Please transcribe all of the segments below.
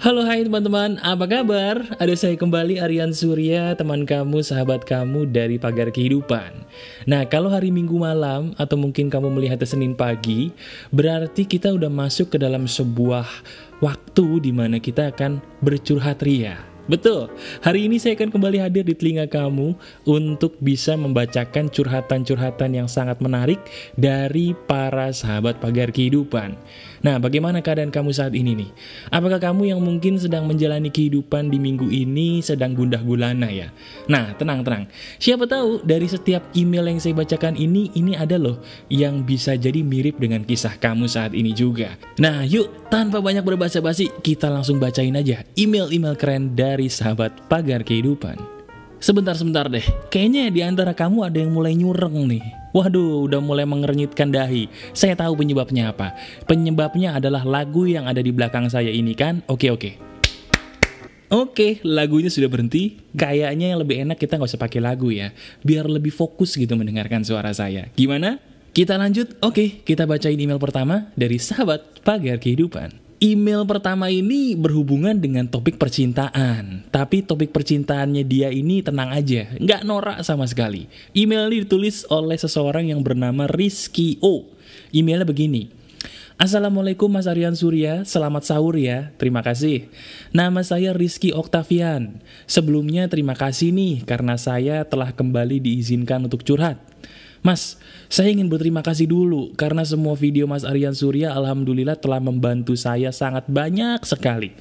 Halo hai teman-teman, apa kabar? Ada saya kembali Aryan Surya, teman kamu, sahabat kamu dari Pagar Kehidupan Nah kalau hari Minggu malam atau mungkin kamu melihat Senin pagi Berarti kita udah masuk ke dalam sebuah waktu di mana kita akan bercurhat ria Betul, hari ini saya akan kembali hadir di telinga kamu untuk bisa membacakan curhatan-curhatan yang sangat menarik dari para sahabat pagar kehidupan. Nah, bagaimana keadaan kamu saat ini nih? Apakah kamu yang mungkin sedang menjalani kehidupan di minggu ini sedang gundah gulana ya? Nah, tenang-tenang. Siapa tahu dari setiap email yang saya bacakan ini, ini ada loh yang bisa jadi mirip dengan kisah kamu saat ini juga. Nah, yuk tanpa banyak berbahasa basi, kita langsung bacain aja email-email keren dari sahabat pagar kehidupan. Sebentar-sebentar deh, kayaknya di antara kamu ada yang mulai nyureng nih. Waduh, udah mulai mengernyitkan dahi. Saya tahu penyebabnya apa. Penyebabnya adalah lagu yang ada di belakang saya ini kan? Oke, oke. Oke, lagunya sudah berhenti. Kayaknya yang lebih enak kita nggak usah pakai lagu ya. Biar lebih fokus gitu mendengarkan suara saya. Gimana? Kita lanjut? Oke, kita bacain email pertama dari sahabat pagar kehidupan. Email pertama ini berhubungan dengan topik percintaan. Tapi topik percintaannya dia ini tenang aja, nggak norak sama sekali. Email ini ditulis oleh seseorang yang bernama Rizky O. Emailnya begini. Assalamualaikum Mas Aryan Surya, selamat sahur ya, terima kasih. Nama saya Rizky Oktavian. Sebelumnya terima kasih nih karena saya telah kembali diizinkan untuk curhat. Mas, saya ingin berterima kasih dulu karena semua video Mas Aryan Surya Alhamdulillah telah membantu saya sangat banyak sekali.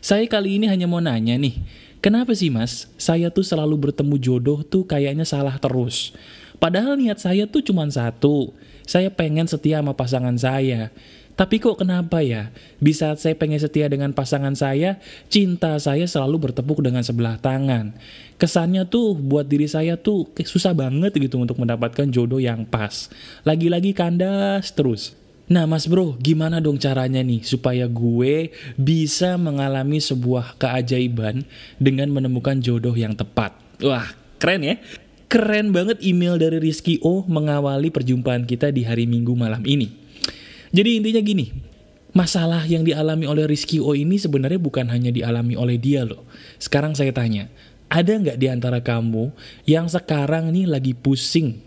Saya kali ini hanya mau nanya nih, kenapa sih mas, saya tuh selalu bertemu jodoh tuh kayaknya salah terus. Padahal niat saya tuh cuma satu, saya pengen setia sama pasangan saya. Tapi kok kenapa ya? Di saat saya pengen setia dengan pasangan saya, cinta saya selalu bertepuk dengan sebelah tangan. Kesannya tuh buat diri saya tuh susah banget gitu untuk mendapatkan jodoh yang pas. Lagi-lagi kandas terus. Nah mas bro, gimana dong caranya nih supaya gue bisa mengalami sebuah keajaiban dengan menemukan jodoh yang tepat? Wah, keren ya? Keren banget email dari Rizky O mengawali perjumpaan kita di hari Minggu malam ini. Jadi intinya gini, masalah yang dialami oleh Rizky O ini sebenarnya bukan hanya dialami oleh dia loh. Sekarang saya tanya, ada nggak di antara kamu yang sekarang nih lagi pusing?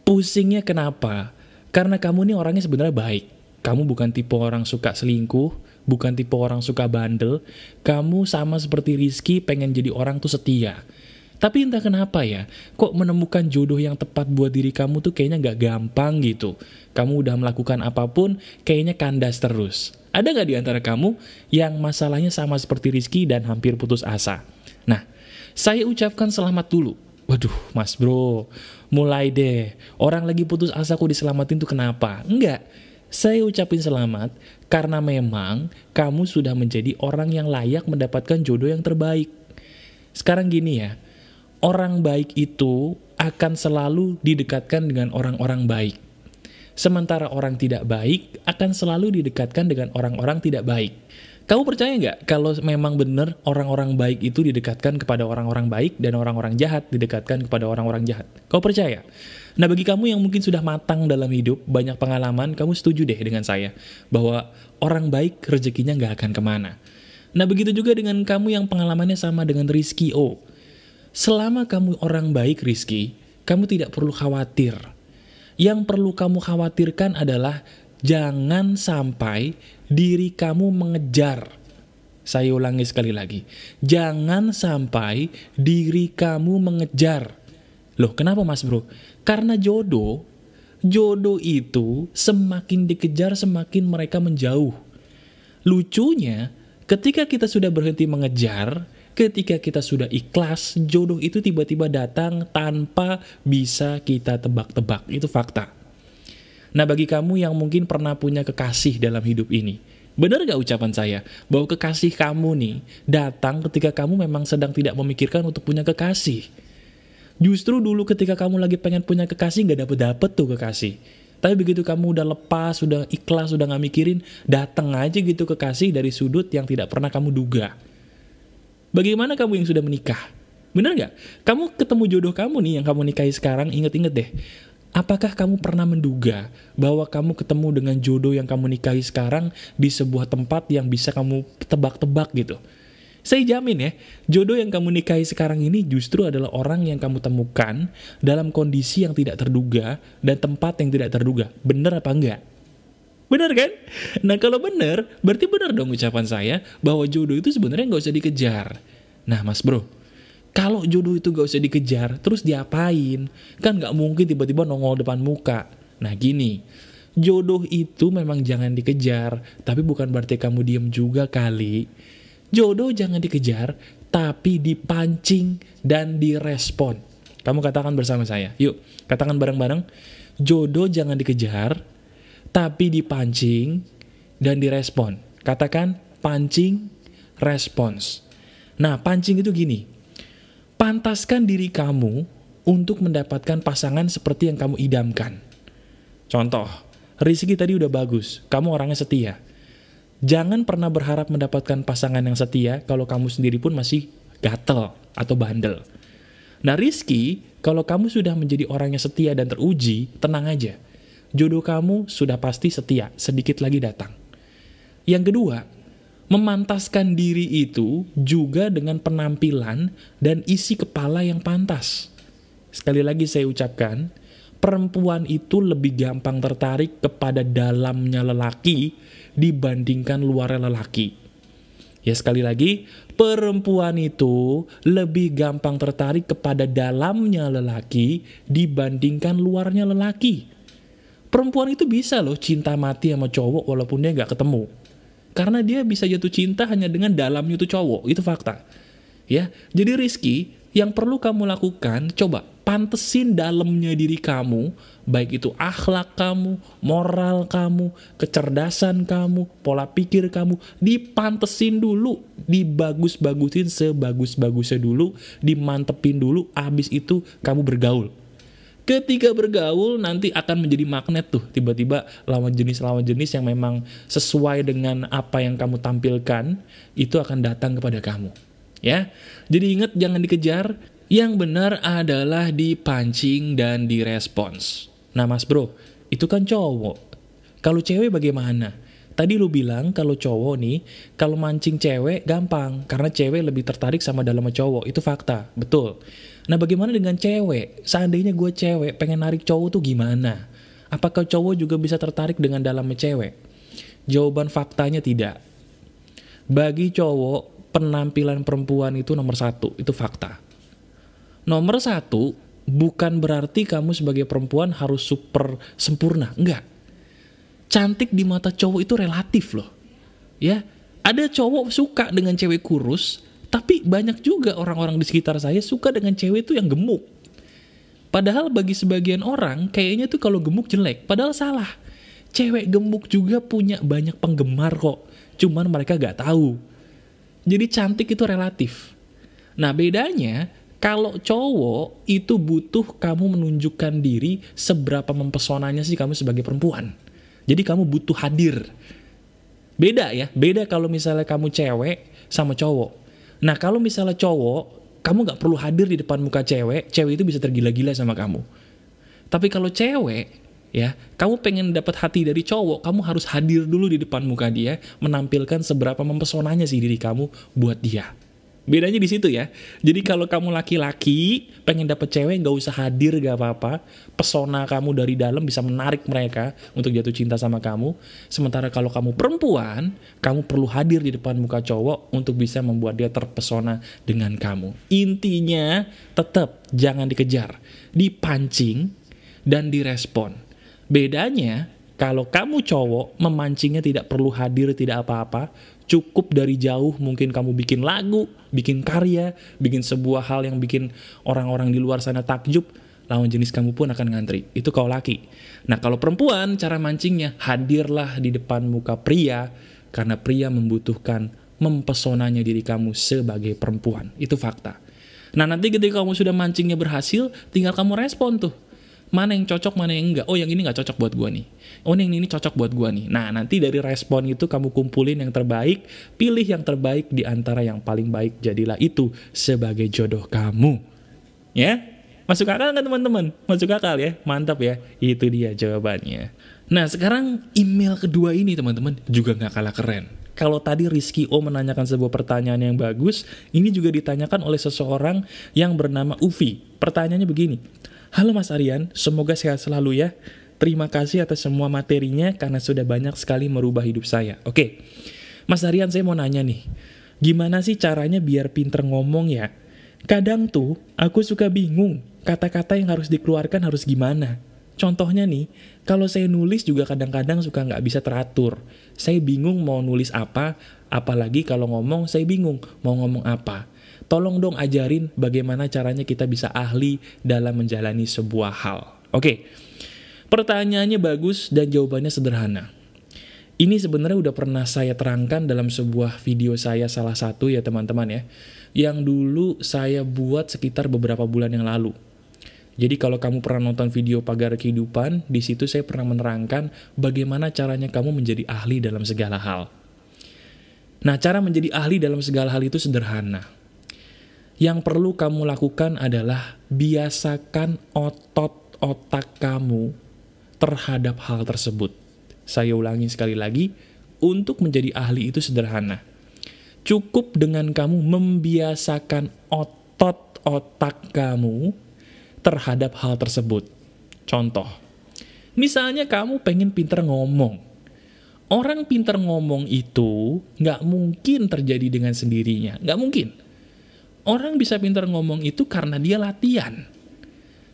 Pusingnya kenapa? Karena kamu nih orangnya sebenarnya baik. Kamu bukan tipe orang suka selingkuh, bukan tipe orang suka bandel. Kamu sama seperti Rizky pengen jadi orang tuh setia. Tapi entah kenapa ya, kok menemukan jodoh yang tepat buat diri kamu tuh kayaknya gak gampang gitu. Kamu udah melakukan apa pun, kayaknya kandas terus. Ada gak di antara kamu yang masalahnya sama seperti Rizky dan hampir putus asa? Nah, saya ucapkan selamat dulu. Waduh, mas bro, mulai deh. Orang lagi putus asa kok diselamatin tuh kenapa? Enggak, saya ucapin selamat karena memang kamu sudah menjadi orang yang layak mendapatkan jodoh yang terbaik. Sekarang gini ya, orang baik itu akan selalu didekatkan dengan orang-orang baik. Sementara orang tidak baik akan selalu didekatkan dengan orang-orang tidak baik. Kamu percaya nggak kalau memang benar orang-orang baik itu didekatkan kepada orang-orang baik dan orang-orang jahat didekatkan kepada orang-orang jahat? Kau percaya? Nah bagi kamu yang mungkin sudah matang dalam hidup, banyak pengalaman, kamu setuju deh dengan saya bahwa orang baik rezekinya nggak akan ke mana. Nah begitu juga dengan kamu yang pengalamannya sama dengan Rizky O. Selama kamu orang baik, Rizky, kamu tidak perlu khawatir. Yang perlu kamu khawatirkan adalah jangan sampai diri kamu mengejar. Saya ulangi sekali lagi. Jangan sampai diri kamu mengejar. Loh, kenapa mas bro? Karena jodoh, jodoh itu semakin dikejar semakin mereka menjauh. Lucunya, ketika kita sudah berhenti mengejar, Ketika kita sudah ikhlas, jodoh itu tiba-tiba datang tanpa bisa kita tebak-tebak. Itu fakta. Nah bagi kamu yang mungkin pernah punya kekasih dalam hidup ini, benar gak ucapan saya bahwa kekasih kamu nih datang ketika kamu memang sedang tidak memikirkan untuk punya kekasih. Justru dulu ketika kamu lagi pengen punya kekasih gak dapet-dapet tuh kekasih. Tapi begitu kamu udah lepas, sudah ikhlas, sudah gak mikirin, datang aja gitu kekasih dari sudut yang tidak pernah kamu duga. Bagaimana kamu yang sudah menikah? Bener nggak? Kamu ketemu jodoh kamu nih yang kamu nikahi sekarang, inget-inget deh. Apakah kamu pernah menduga bahwa kamu ketemu dengan jodoh yang kamu nikahi sekarang di sebuah tempat yang bisa kamu tebak-tebak gitu? Saya jamin ya, jodoh yang kamu nikahi sekarang ini justru adalah orang yang kamu temukan dalam kondisi yang tidak terduga dan tempat yang tidak terduga. Bener apa enggak? Bener kan? Nah kalau bener, berarti bener dong ucapan saya bahwa jodoh itu sebenarnya nggak usah dikejar. Nah mas bro, kalau jodoh itu gak usah dikejar, terus diapain? Kan gak mungkin tiba-tiba nongol depan muka. Nah gini, jodoh itu memang jangan dikejar, tapi bukan berarti kamu diem juga kali. Jodoh jangan dikejar, tapi dipancing dan direspon. Kamu katakan bersama saya, yuk katakan bareng-bareng. Jodoh jangan dikejar, tapi dipancing dan direspon. Katakan pancing, respons. Nah, pancing itu gini, Pantaskan diri kamu untuk mendapatkan pasangan seperti yang kamu idamkan. Contoh, Rizky tadi udah bagus, kamu orangnya setia. Jangan pernah berharap mendapatkan pasangan yang setia kalau kamu sendiri pun masih gatel atau bandel. Nah Rizky, kalau kamu sudah menjadi orang yang setia dan teruji, tenang aja. Jodoh kamu sudah pasti setia, sedikit lagi datang. Yang kedua, Memantaskan diri itu juga dengan penampilan dan isi kepala yang pantas. Sekali lagi saya ucapkan, perempuan itu lebih gampang tertarik kepada dalamnya lelaki dibandingkan luarnya lelaki. Ya sekali lagi, perempuan itu lebih gampang tertarik kepada dalamnya lelaki dibandingkan luarnya lelaki. Perempuan itu bisa loh cinta mati sama cowok walaupun dia nggak ketemu. Karena dia bisa jatuh cinta hanya dengan dalamnya itu cowok, itu fakta. Ya, jadi Rizky, yang perlu kamu lakukan, coba pantesin dalamnya diri kamu, baik itu akhlak kamu, moral kamu, kecerdasan kamu, pola pikir kamu, dipantesin dulu, dibagus-bagusin sebagus-bagusnya dulu, dimantepin dulu, abis itu kamu bergaul. Ketika bergaul nanti akan menjadi magnet tuh tiba-tiba lawan jenis-lawan jenis yang memang sesuai dengan apa yang kamu tampilkan itu akan datang kepada kamu. Ya. Jadi ingat jangan dikejar, yang benar adalah dipancing dan direspons. Nah mas bro, itu kan cowok. Kalau cewek bagaimana? Tadi lu bilang kalau cowok nih, kalau mancing cewek gampang, karena cewek lebih tertarik sama dalam cowok, itu fakta, betul. Nah bagaimana dengan cewek? Seandainya gue cewek pengen narik cowok tuh gimana? Apakah cowok juga bisa tertarik dengan dalamnya cewek? Jawaban faktanya tidak. Bagi cowok, penampilan perempuan itu nomor satu, itu fakta. Nomor satu, bukan berarti kamu sebagai perempuan harus super sempurna, enggak. Cantik di mata cowok itu relatif loh. Ya, ada cowok suka dengan cewek kurus, tapi banyak juga orang-orang di sekitar saya suka dengan cewek itu yang gemuk. Padahal bagi sebagian orang, kayaknya tuh kalau gemuk jelek. Padahal salah. Cewek gemuk juga punya banyak penggemar kok. Cuman mereka gak tahu. Jadi cantik itu relatif. Nah bedanya, kalau cowok itu butuh kamu menunjukkan diri seberapa mempesonanya sih kamu sebagai perempuan. Jadi kamu butuh hadir. Beda ya, beda kalau misalnya kamu cewek sama cowok. Nah kalau misalnya cowok, kamu gak perlu hadir di depan muka cewek, cewek itu bisa tergila-gila sama kamu. Tapi kalau cewek, ya, kamu pengen dapat hati dari cowok, kamu harus hadir dulu di depan muka dia, menampilkan seberapa mempesonanya sih diri kamu buat dia. Bedanya di situ ya. Jadi kalau kamu laki-laki pengen dapet cewek nggak usah hadir gak apa-apa. Pesona kamu dari dalam bisa menarik mereka untuk jatuh cinta sama kamu. Sementara kalau kamu perempuan, kamu perlu hadir di depan muka cowok untuk bisa membuat dia terpesona dengan kamu. Intinya tetap jangan dikejar, dipancing dan direspon. Bedanya kalau kamu cowok memancingnya tidak perlu hadir tidak apa-apa, cukup dari jauh mungkin kamu bikin lagu, bikin karya, bikin sebuah hal yang bikin orang-orang di luar sana takjub, lawan jenis kamu pun akan ngantri. Itu kau laki. Nah kalau perempuan, cara mancingnya hadirlah di depan muka pria, karena pria membutuhkan mempesonanya diri kamu sebagai perempuan. Itu fakta. Nah nanti ketika kamu sudah mancingnya berhasil, tinggal kamu respon tuh mana yang cocok mana yang enggak oh yang ini nggak cocok buat gua nih oh yang ini cocok buat gua nih nah nanti dari respon itu kamu kumpulin yang terbaik pilih yang terbaik di antara yang paling baik jadilah itu sebagai jodoh kamu ya Masuk akal nggak teman-teman? Masuk akal ya? Mantap ya. Itu dia jawabannya. Nah sekarang email kedua ini teman-teman juga nggak kalah keren. Kalau tadi Rizky O menanyakan sebuah pertanyaan yang bagus, ini juga ditanyakan oleh seseorang yang bernama Uvi. Pertanyaannya begini, Halo Mas Aryan, semoga sehat selalu ya. Terima kasih atas semua materinya karena sudah banyak sekali merubah hidup saya. Oke, Mas Aryan saya mau nanya nih, gimana sih caranya biar pinter ngomong ya? Kadang tuh aku suka bingung, kata-kata yang harus dikeluarkan harus gimana. Contohnya nih, kalau saya nulis juga kadang-kadang suka nggak bisa teratur. Saya bingung mau nulis apa, apalagi kalau ngomong saya bingung mau ngomong apa. Tolong dong ajarin bagaimana caranya kita bisa ahli dalam menjalani sebuah hal. Oke, pertanyaannya bagus dan jawabannya sederhana. Ini sebenarnya udah pernah saya terangkan dalam sebuah video saya salah satu ya teman-teman ya. Yang dulu saya buat sekitar beberapa bulan yang lalu. Jadi kalau kamu pernah nonton video Pagar Kehidupan, di situ saya pernah menerangkan bagaimana caranya kamu menjadi ahli dalam segala hal. Nah, cara menjadi ahli dalam segala hal itu sederhana. Yang perlu kamu lakukan adalah biasakan otot otak kamu terhadap hal tersebut. Saya ulangi sekali lagi, untuk menjadi ahli itu sederhana. Cukup dengan kamu membiasakan otot otak kamu terhadap hal tersebut. Contoh, misalnya kamu pengen pinter ngomong. Orang pinter ngomong itu nggak mungkin terjadi dengan sendirinya, nggak mungkin. Orang bisa pinter ngomong itu karena dia latihan.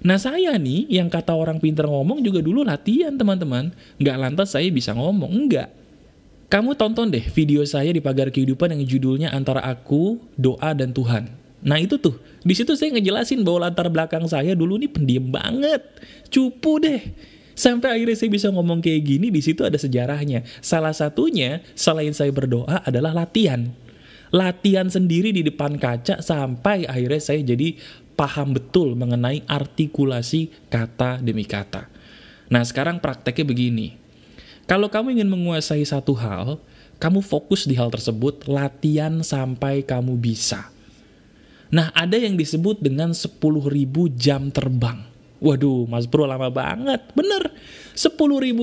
Nah saya nih, yang kata orang pinter ngomong juga dulu latihan teman-teman. Nggak lantas saya bisa ngomong, enggak. Kamu tonton deh video saya di Pagar Kehidupan yang judulnya Antara Aku, Doa, dan Tuhan. Nah itu tuh, di situ saya ngejelasin bahwa latar belakang saya dulu nih pendiam banget, cupu deh. Sampai akhirnya saya bisa ngomong kayak gini, di situ ada sejarahnya. Salah satunya, selain saya berdoa, adalah latihan. Latihan sendiri di depan kaca sampai akhirnya saya jadi paham betul mengenai artikulasi kata demi kata. Nah sekarang prakteknya begini. Kalau kamu ingin menguasai satu hal, kamu fokus di hal tersebut, latihan sampai kamu bisa. Nah, ada yang disebut dengan 10.000 jam terbang. Waduh, Mas Bro lama banget. Bener, 10.000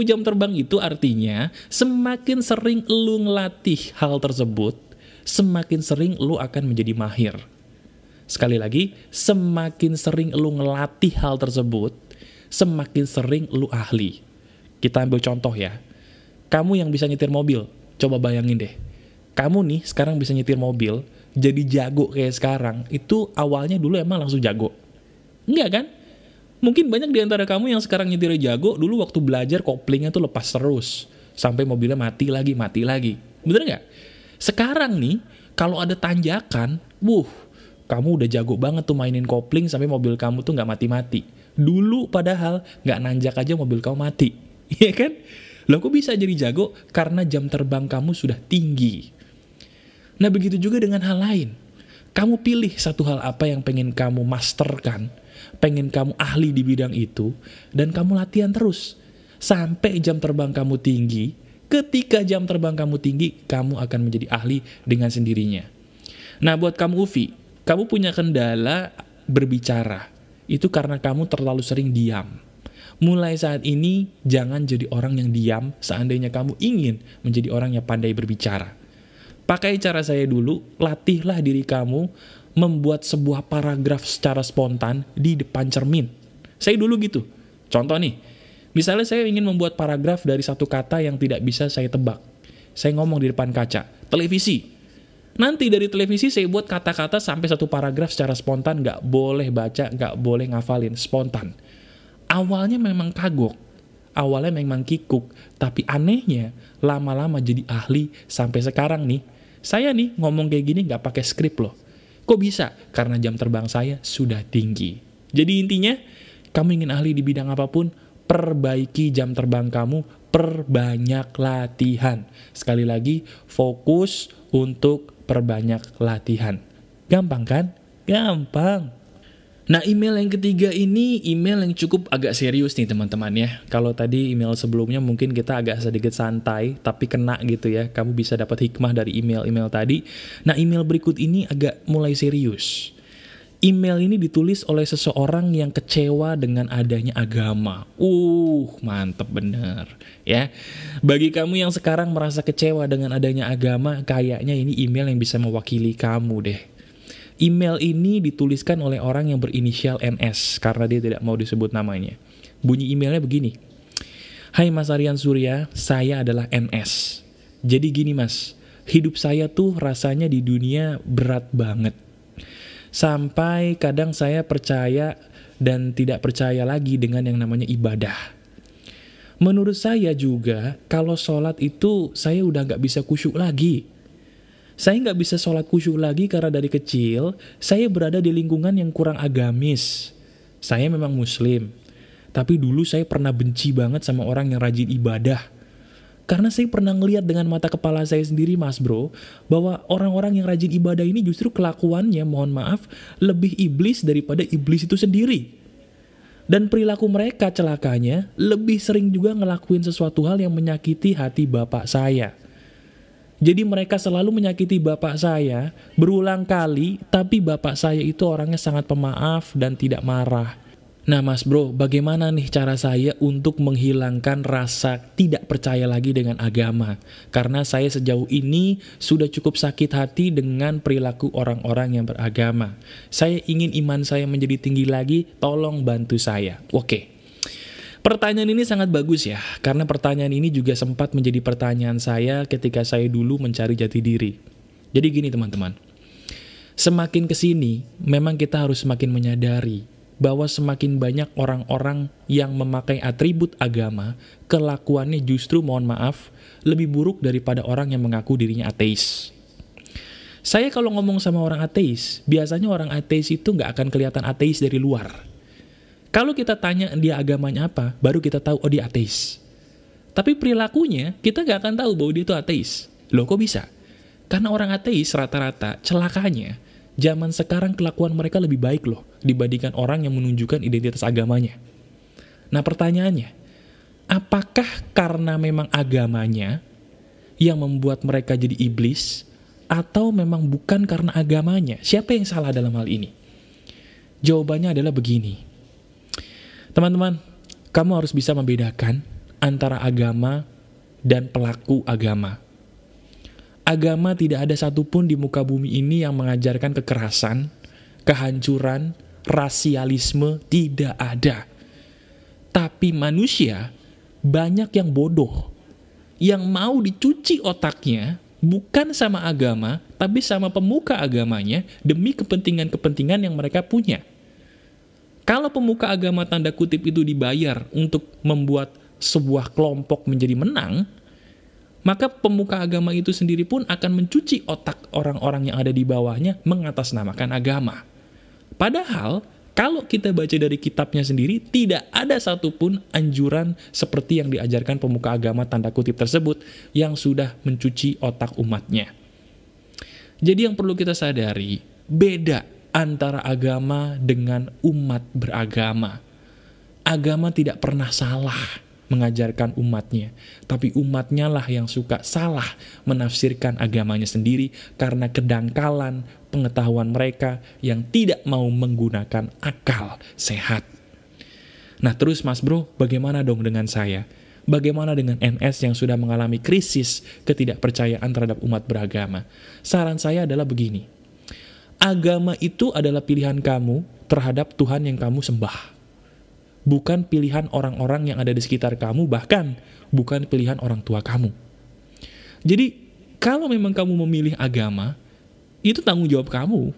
jam terbang itu artinya semakin sering lu ngelatih hal tersebut, semakin sering lu akan menjadi mahir. Sekali lagi, semakin sering lu ngelatih hal tersebut, semakin sering lu ahli. Kita ambil contoh ya. Kamu yang bisa nyetir mobil, coba bayangin deh. Kamu nih sekarang bisa nyetir mobil, jadi jago kayak sekarang, itu awalnya dulu emang langsung jago. Enggak kan? Mungkin banyak di antara kamu yang sekarang nyetir jago, dulu waktu belajar koplingnya tuh lepas terus. Sampai mobilnya mati lagi, mati lagi. Bener nggak? Sekarang nih, kalau ada tanjakan, wuh, kamu udah jago banget tuh mainin kopling sampai mobil kamu tuh nggak mati-mati. Dulu padahal nggak nanjak aja mobil kamu mati. Iya kan? Lo kok bisa jadi jago? Karena jam terbang kamu sudah tinggi. Nah begitu juga dengan hal lain. Kamu pilih satu hal apa yang pengen kamu masterkan, pengen kamu ahli di bidang itu, dan kamu latihan terus. Sampai jam terbang kamu tinggi, ketika jam terbang kamu tinggi, kamu akan menjadi ahli dengan sendirinya. Nah buat kamu Ufi, kamu punya kendala berbicara. Itu karena kamu terlalu sering diam. Mulai saat ini, jangan jadi orang yang diam seandainya kamu ingin menjadi orang yang pandai berbicara. Pakai cara saya dulu, latihlah diri kamu membuat sebuah paragraf secara spontan di depan cermin. Saya dulu gitu. Contoh nih, misalnya saya ingin membuat paragraf dari satu kata yang tidak bisa saya tebak. Saya ngomong di depan kaca, televisi. Nanti dari televisi saya buat kata-kata sampai satu paragraf secara spontan, nggak boleh baca, nggak boleh ngafalin, spontan. Awalnya memang kagok, awalnya memang kikuk, tapi anehnya lama-lama jadi ahli sampai sekarang nih saya nih ngomong kayak gini nggak pakai skrip loh. Kok bisa? Karena jam terbang saya sudah tinggi. Jadi intinya, kamu ingin ahli di bidang apa pun, perbaiki jam terbang kamu, perbanyak latihan. Sekali lagi, fokus untuk perbanyak latihan. Gampang kan? Gampang. Nah email yang ketiga ini email yang cukup agak serius nih teman-teman ya. Kalau tadi email sebelumnya mungkin kita agak sedikit santai tapi kena gitu ya. Kamu bisa dapat hikmah dari email-email tadi. Nah email berikut ini agak mulai serius. Email ini ditulis oleh seseorang yang kecewa dengan adanya agama. Uh, mantep bener. Ya, bagi kamu yang sekarang merasa kecewa dengan adanya agama, kayaknya ini email yang bisa mewakili kamu deh. Email ini dituliskan oleh orang yang berinisial NS karena dia tidak mau disebut namanya. Bunyi emailnya begini. Hai Mas Aryan Surya, saya adalah NS. Jadi gini mas, hidup saya tuh rasanya di dunia berat banget Sampai kadang saya percaya dan tidak percaya lagi dengan yang namanya ibadah. Menurut saya juga, kalau sholat itu saya udah nggak bisa kusyuk lagi. Saya nggak bisa sholat kusyuk lagi karena dari kecil saya berada di lingkungan yang kurang agamis. Saya memang muslim, tapi dulu saya pernah benci banget sama orang yang rajin ibadah karena saya pernah ngeliat dengan mata kepala saya sendiri mas bro, bahwa orang-orang yang rajin ibadah ini justru kelakuannya, mohon maaf, lebih iblis daripada iblis itu sendiri. Dan perilaku mereka celakanya lebih sering juga ngelakuin sesuatu hal yang menyakiti hati bapak saya. Jadi mereka selalu menyakiti bapak saya berulang kali, tapi bapak saya itu orangnya sangat pemaaf dan tidak marah. Nah mas bro, bagaimana nih cara saya untuk menghilangkan rasa tidak percaya lagi dengan agama? Karena saya sejauh ini sudah cukup sakit hati dengan perilaku orang-orang yang beragama. Saya ingin iman saya menjadi tinggi lagi, tolong bantu saya. Oke. Pertanyaan ini sangat bagus ya, karena pertanyaan ini juga sempat menjadi pertanyaan saya ketika saya dulu mencari jati diri. Jadi gini teman-teman, semakin ke sini memang kita harus semakin menyadari bahwa semakin banyak orang-orang yang memakai atribut agama, kelakuannya justru mohon maaf, lebih buruk daripada orang yang mengaku dirinya ateis. Saya kalau ngomong sama orang ateis, biasanya orang ateis itu nggak akan kelihatan ateis dari luar. Kalau kita tanya dia agamanya apa, baru kita tahu, oh dia ateis. Tapi perilakunya, kita nggak akan tahu bahwa dia itu ateis. Loh kok bisa? Karena orang ateis rata-rata celakanya, zaman sekarang kelakuan mereka lebih baik loh dibandingkan orang yang menunjukkan identitas agamanya. Nah pertanyaannya, apakah karena memang agamanya yang membuat mereka jadi iblis atau memang bukan karena agamanya? Siapa yang salah dalam hal ini? Jawabannya adalah begini. Teman-teman, kamu harus bisa membedakan antara agama dan pelaku agama agama tidak ada satupun di muka bumi ini yang mengajarkan kekerasan, kehancuran, rasialisme, tidak ada. Tapi manusia banyak yang bodoh, yang mau dicuci otaknya bukan sama agama, tapi sama pemuka agamanya demi kepentingan-kepentingan yang mereka punya. Kalau pemuka agama tanda kutip itu dibayar untuk membuat sebuah kelompok menjadi menang, maka pemuka agama itu sendiri pun akan mencuci otak orang-orang yang ada di bawahnya mengatasnamakan agama. Padahal, kalau kita baca dari kitabnya sendiri, tidak ada satupun anjuran seperti yang diajarkan pemuka agama tanda kutip tersebut yang sudah mencuci otak umatnya. Jadi yang perlu kita sadari, beda antara agama dengan umat beragama. Agama tidak pernah salah mengajarkan umatnya. Tapi umatnya lah yang suka salah menafsirkan agamanya sendiri karena kedangkalan pengetahuan mereka yang tidak mau menggunakan akal sehat. Nah terus mas bro, bagaimana dong dengan saya? Bagaimana dengan NS yang sudah mengalami krisis ketidakpercayaan terhadap umat beragama? Saran saya adalah begini. Agama itu adalah pilihan kamu terhadap Tuhan yang kamu sembah bukan pilihan orang-orang yang ada di sekitar kamu, bahkan bukan pilihan orang tua kamu. Jadi, kalau memang kamu memilih agama, itu tanggung jawab kamu.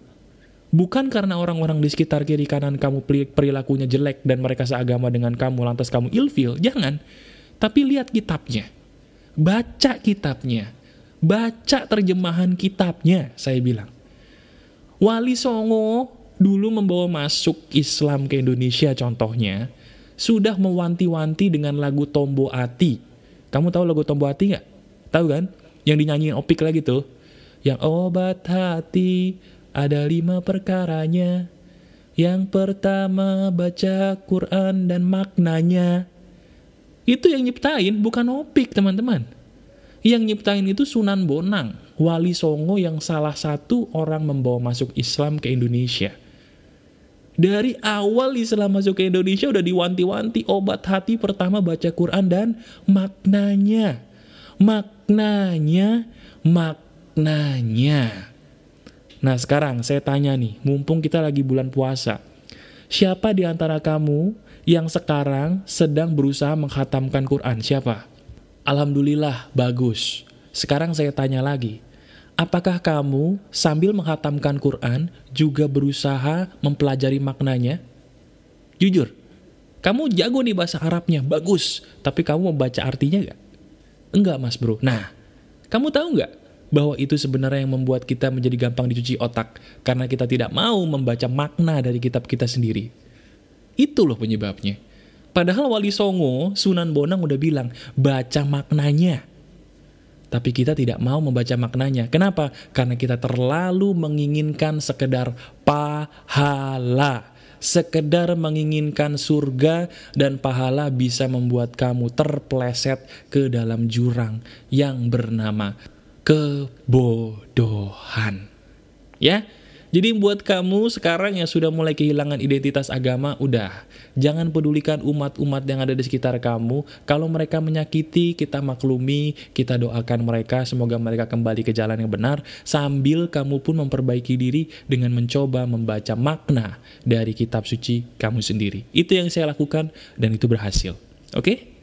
Bukan karena orang-orang di sekitar kiri kanan kamu perilakunya jelek dan mereka seagama dengan kamu, lantas kamu ilfil. Jangan. Tapi lihat kitabnya. Baca kitabnya. Baca terjemahan kitabnya, saya bilang. Wali Songo dulu membawa masuk Islam ke Indonesia contohnya, sudah mewanti-wanti dengan lagu Tombo Ati. Kamu tahu lagu Tombo Ati nggak? Tahu kan? Yang dinyanyiin Opik lagi tuh. Yang obat hati ada lima perkaranya. Yang pertama baca Quran dan maknanya. Itu yang nyiptain bukan Opik teman-teman. Yang nyiptain itu Sunan Bonang, wali Songo yang salah satu orang membawa masuk Islam ke Indonesia. Dari awal Islam masuk ke Indonesia udah diwanti-wanti obat hati pertama baca Quran dan maknanya. Maknanya, maknanya. Nah sekarang saya tanya nih, mumpung kita lagi bulan puasa. Siapa di antara kamu yang sekarang sedang berusaha menghatamkan Quran? Siapa? Alhamdulillah, bagus. Sekarang saya tanya lagi, Apakah kamu sambil menghatamkan Quran juga berusaha mempelajari maknanya? Jujur, kamu jago nih bahasa Arabnya, bagus. Tapi kamu membaca artinya gak? Enggak mas bro. Nah, kamu tahu nggak bahwa itu sebenarnya yang membuat kita menjadi gampang dicuci otak karena kita tidak mau membaca makna dari kitab kita sendiri. Itu loh penyebabnya. Padahal Wali Songo, Sunan Bonang udah bilang, baca maknanya tapi kita tidak mau membaca maknanya. Kenapa? Karena kita terlalu menginginkan sekedar pahala. Sekedar menginginkan surga dan pahala bisa membuat kamu terpleset ke dalam jurang yang bernama kebodohan. Ya, jadi buat kamu sekarang yang sudah mulai kehilangan identitas agama, udah. Jangan pedulikan umat-umat yang ada di sekitar kamu. Kalau mereka menyakiti, kita maklumi, kita doakan mereka, semoga mereka kembali ke jalan yang benar, sambil kamu pun memperbaiki diri dengan mencoba membaca makna dari kitab suci kamu sendiri. Itu yang saya lakukan, dan itu berhasil. Oke? Okay?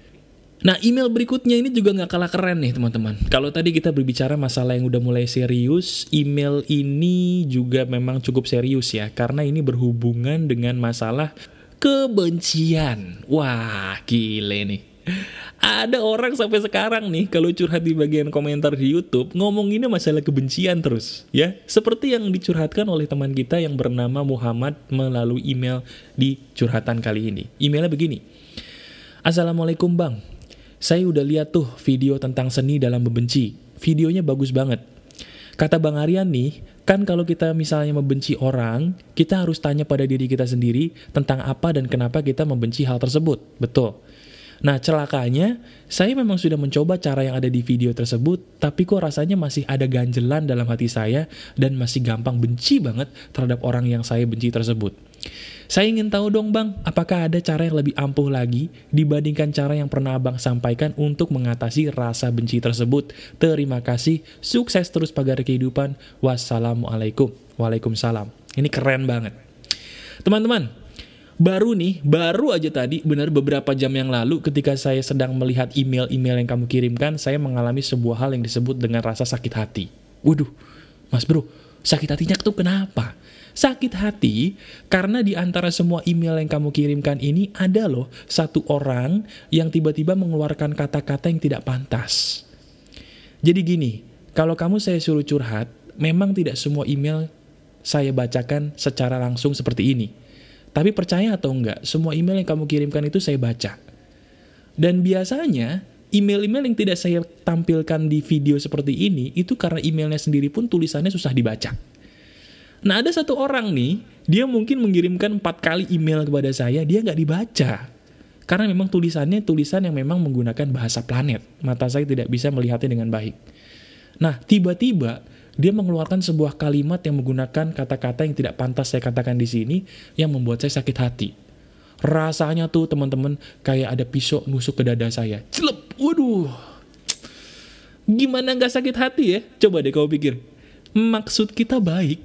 Nah, email berikutnya ini juga nggak kalah keren nih, teman-teman. Kalau tadi kita berbicara masalah yang udah mulai serius, email ini juga memang cukup serius ya, karena ini berhubungan dengan masalah kebencian. Wah, gile nih. Ada orang sampai sekarang nih kalau curhat di bagian komentar di YouTube ngomonginnya masalah kebencian terus ya. Seperti yang dicurhatkan oleh teman kita yang bernama Muhammad melalui email di curhatan kali ini. Emailnya begini. Assalamualaikum Bang, saya udah lihat tuh video tentang seni dalam membenci. Videonya bagus banget. Kata Bang Aryan nih, kan kalau kita misalnya membenci orang, kita harus tanya pada diri kita sendiri tentang apa dan kenapa kita membenci hal tersebut. Betul. Nah, celakanya, saya memang sudah mencoba cara yang ada di video tersebut, tapi kok rasanya masih ada ganjelan dalam hati saya dan masih gampang benci banget terhadap orang yang saya benci tersebut. Saya ingin tahu dong bang, apakah ada cara yang lebih ampuh lagi dibandingkan cara yang pernah abang sampaikan untuk mengatasi rasa benci tersebut? Terima kasih, sukses terus pagar kehidupan. Wassalamualaikum. Waalaikumsalam. Ini keren banget. Teman-teman, baru nih, baru aja tadi, benar beberapa jam yang lalu ketika saya sedang melihat email-email yang kamu kirimkan, saya mengalami sebuah hal yang disebut dengan rasa sakit hati. Waduh, mas bro, sakit hatinya tuh kenapa? Sakit hati karena di antara semua email yang kamu kirimkan ini ada loh satu orang yang tiba-tiba mengeluarkan kata-kata yang tidak pantas. Jadi gini, kalau kamu saya suruh curhat, memang tidak semua email saya bacakan secara langsung seperti ini. Tapi percaya atau enggak, semua email yang kamu kirimkan itu saya baca. Dan biasanya, email-email yang tidak saya tampilkan di video seperti ini, itu karena emailnya sendiri pun tulisannya susah dibaca. Nah ada satu orang nih, dia mungkin mengirimkan empat kali email kepada saya, dia nggak dibaca. Karena memang tulisannya tulisan yang memang menggunakan bahasa planet. Mata saya tidak bisa melihatnya dengan baik. Nah, tiba-tiba dia mengeluarkan sebuah kalimat yang menggunakan kata-kata yang tidak pantas saya katakan di sini, yang membuat saya sakit hati. Rasanya tuh teman-teman kayak ada pisau nusuk ke dada saya. Celep, waduh. Gimana nggak sakit hati ya? Coba deh kau pikir. Maksud kita baik,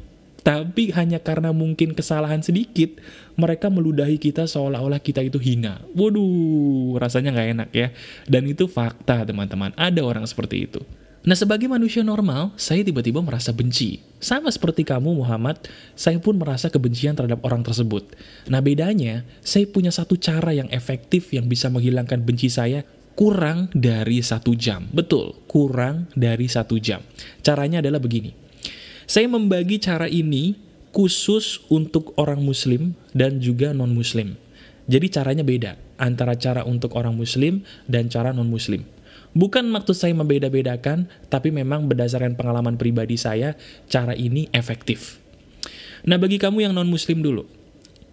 tapi hanya karena mungkin kesalahan sedikit, mereka meludahi kita seolah-olah kita itu hina. Waduh, rasanya nggak enak ya. Dan itu fakta teman-teman, ada orang seperti itu. Nah sebagai manusia normal, saya tiba-tiba merasa benci. Sama seperti kamu Muhammad, saya pun merasa kebencian terhadap orang tersebut. Nah bedanya, saya punya satu cara yang efektif yang bisa menghilangkan benci saya kurang dari satu jam. Betul, kurang dari satu jam. Caranya adalah begini. Saya membagi cara ini khusus untuk orang muslim dan juga non-muslim. Jadi caranya beda antara cara untuk orang muslim dan cara non-muslim. Bukan maksud saya membeda-bedakan, tapi memang berdasarkan pengalaman pribadi saya, cara ini efektif. Nah bagi kamu yang non-muslim dulu,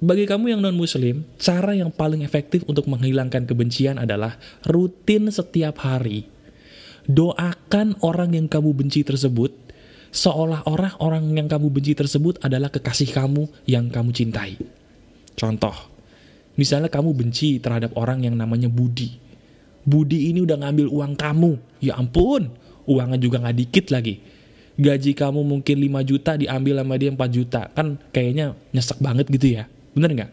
bagi kamu yang non-muslim, cara yang paling efektif untuk menghilangkan kebencian adalah rutin setiap hari. Doakan orang yang kamu benci tersebut seolah-olah orang yang kamu benci tersebut adalah kekasih kamu yang kamu cintai. Contoh, misalnya kamu benci terhadap orang yang namanya Budi. Budi ini udah ngambil uang kamu. Ya ampun, uangnya juga nggak dikit lagi. Gaji kamu mungkin 5 juta diambil sama dia 4 juta. Kan kayaknya nyesek banget gitu ya. Bener nggak?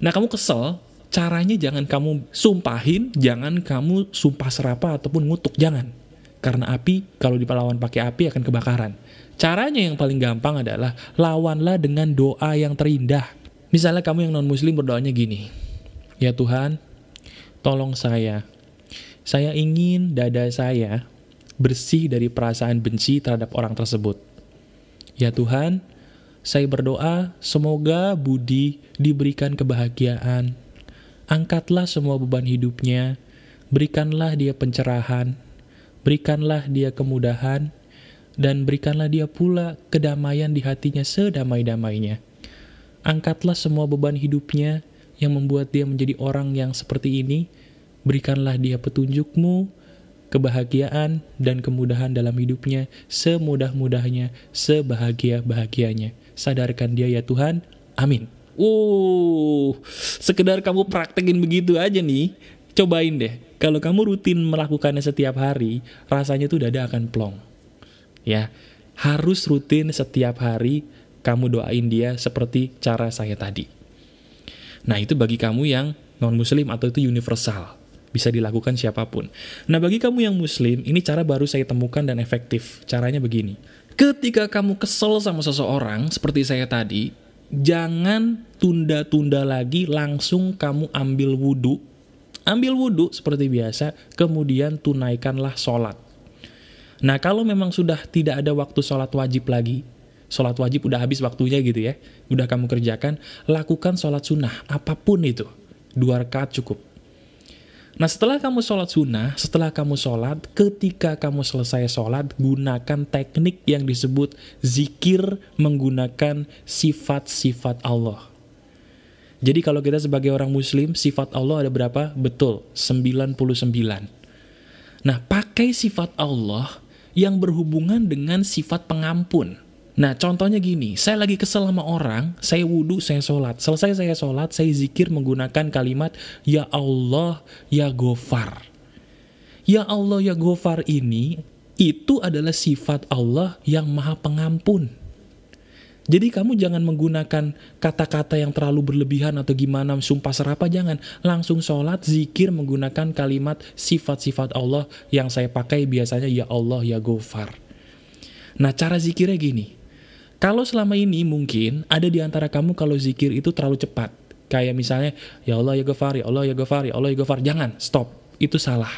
Nah kamu kesel, caranya jangan kamu sumpahin, jangan kamu sumpah serapa ataupun ngutuk, jangan. Karena api, kalau dipelawan pakai api akan kebakaran. Caranya yang paling gampang adalah lawanlah dengan doa yang terindah. Misalnya kamu yang non-muslim berdoanya gini, Ya Tuhan, tolong saya. Saya ingin dada saya bersih dari perasaan benci terhadap orang tersebut. Ya Tuhan, saya berdoa semoga Budi diberikan kebahagiaan. Angkatlah semua beban hidupnya, berikanlah dia pencerahan, berikanlah dia kemudahan, dan berikanlah dia pula kedamaian di hatinya sedamai-damainya. Angkatlah semua beban hidupnya yang membuat dia menjadi orang yang seperti ini. Berikanlah dia petunjukmu, kebahagiaan, dan kemudahan dalam hidupnya semudah-mudahnya, sebahagia-bahagianya. Sadarkan dia ya Tuhan. Amin. Uh, sekedar kamu praktekin begitu aja nih, cobain deh. Kalau kamu rutin melakukannya setiap hari, rasanya tuh dada akan plong ya harus rutin setiap hari kamu doain dia seperti cara saya tadi. Nah itu bagi kamu yang non muslim atau itu universal bisa dilakukan siapa pun. Nah bagi kamu yang muslim ini cara baru saya temukan dan efektif. Caranya begini. Ketika kamu kesel sama seseorang seperti saya tadi, jangan tunda-tunda lagi langsung kamu ambil wudhu. Ambil wudhu seperti biasa, kemudian tunaikanlah sholat. Nah kalau memang sudah tidak ada waktu sholat wajib lagi, sholat wajib udah habis waktunya gitu ya, udah kamu kerjakan, lakukan sholat sunnah, apa pun itu, dua rakaat cukup. Nah setelah kamu sholat sunnah, setelah kamu sholat, ketika kamu selesai sholat, gunakan teknik yang disebut zikir menggunakan sifat-sifat Allah. Jadi kalau kita sebagai orang muslim, sifat Allah ada berapa? Betul, 99. Nah pakai sifat Allah yang berhubungan dengan sifat pengampun. Nah, contohnya gini, saya lagi kesel sama orang, saya wudhu, saya sholat. Selesai saya sholat, saya zikir menggunakan kalimat, Ya Allah, Ya Gofar. Ya Allah, Ya Gofar ini, itu adalah sifat Allah yang maha pengampun. Jadi kamu jangan menggunakan kata-kata yang terlalu berlebihan atau gimana, sumpah serapa, jangan. Langsung sholat, zikir menggunakan kalimat sifat-sifat Allah yang saya pakai biasanya ya Allah, ya Gofar. Nah cara zikirnya gini, kalau selama ini mungkin ada di antara kamu kalau zikir itu terlalu cepat. Kayak misalnya, ya Allah ya Gofar, ya Allah ya Gofar, ya Allah ya Gofar. Jangan, stop. Itu salah.